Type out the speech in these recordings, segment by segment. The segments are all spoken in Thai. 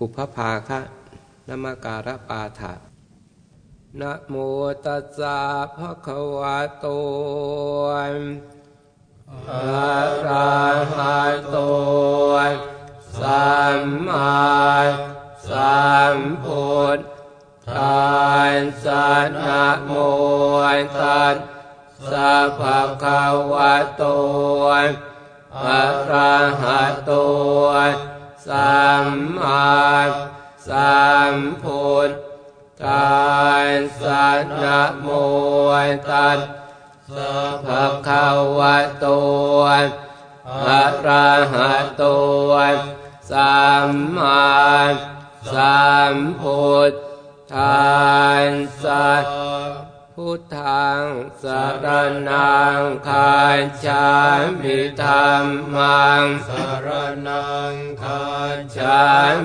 อุปภาคะนมการปาถะนะโมตัสสะภะคะวะโตอะระหะโตสัมมาสัมพุทธัสสะนะโมตัสสะภะคะวะโตอะระหะโต สัมมาสัมพุทธัสสะนะโมตัสสะภะคะวะโตอะระหะโตสัมมาสัมพุทธัสสะ พุทธังสรนังคาชามิธรรมังสรนังคาชา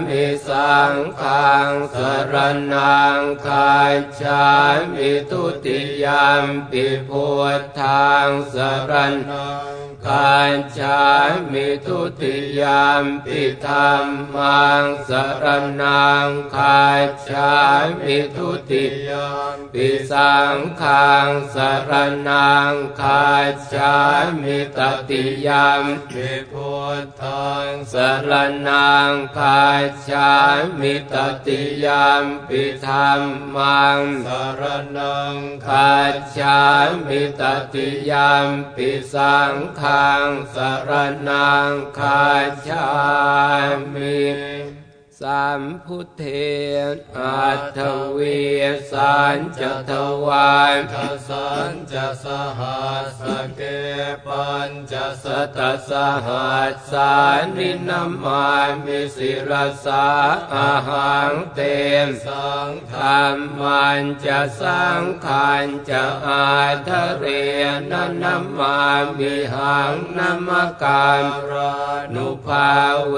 มิสังฆังสรนังคาชามิทุติยามปิพุทธังสรนัง คาชามิทุติยามปิธรรมังสรนังคาชามิทุติยามปิสังฆังสรนังคาชามิตติยามปิพุทธังสรนังคาชามิตติยามปิธรรมังสรนังคาชามิตติยามปิสังฆังงสรนังคาชามิ สัมพุทเทอัตเวสันจะทวายทัสันจะสหัสเกปัญจะสตสหัสสานินามามิสิรสาอาหังเตมสังธรรมันจะสังขันจะอาทะเรนนามามิหังนามการนุภาเว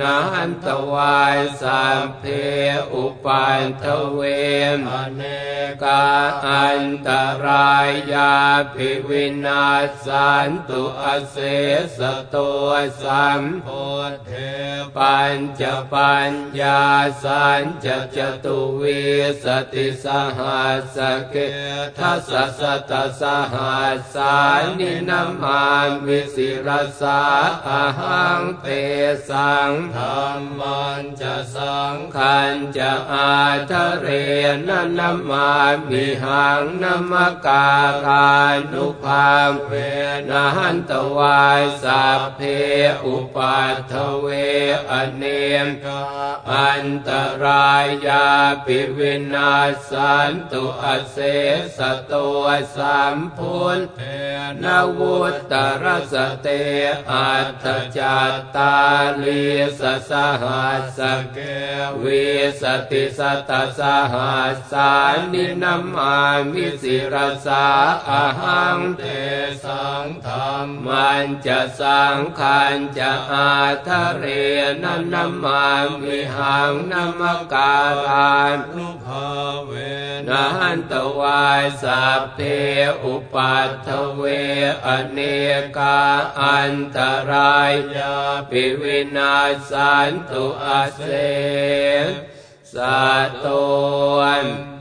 นันตวาายสัมเพอุปันทเวมเนกาอันตรายาภิวินาสันตุอเสสตัวสัมโพเทปัญจปัญญาสันจะจตุวิสติสหัสเกทัสสะตสหัสสานินามามิสิรสาอหังเตสังธรรมันจะสังขันจะอาทะเรนนามามิหังนมการานุภาเวนะหันตวายสัพเพอุปัทเวอเนกา อันตรายาปิวินัสสันตุอเสสโต สัมพุทเธ นวุตตรสเตอัฏฐจัตตาลีสสหัสสเกวีสติสตสหัสสานิ นมามิสิรสาอหังเตสังธัมรมันจะสังขันจะอาทะเรนนามามิหังนามการานุภาเวนันตวายสัพเพอุปัตถเวอเนกาอันตรายยาปิวินาสันตุอเสสัตวน